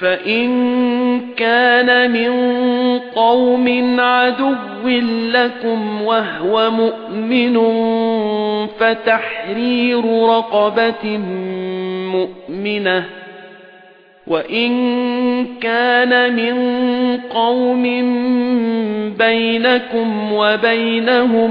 فَإِن كَانَ مِن قَوْمٍ عَدُوٍّ لَكُمْ وَهُوَ مُؤْمِنٌ فَتَحْرِيرُ رَقَبَةٍ مُؤْمِنَةٍ وَإِن كَانَ مِن قَوْمٍ بَيْنَكُمْ وَبَيْنَهُم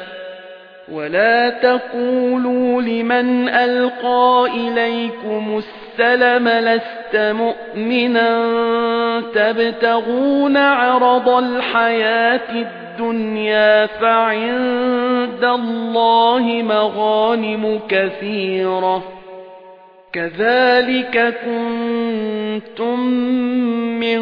وَلَا تَقُولُوا لِمَنْ أَلْقَى إِلَيْكُمُ السَّلَامَ لَسْتَ مُؤْمِنًا تَبْتَغُونَ عَرَضَ الْحَيَاةِ الدُّنْيَا فَعِندَ اللَّهِ مَغَانِمُ كَثِيرَةٌ كَذَلِكَ كُنتُم مِّن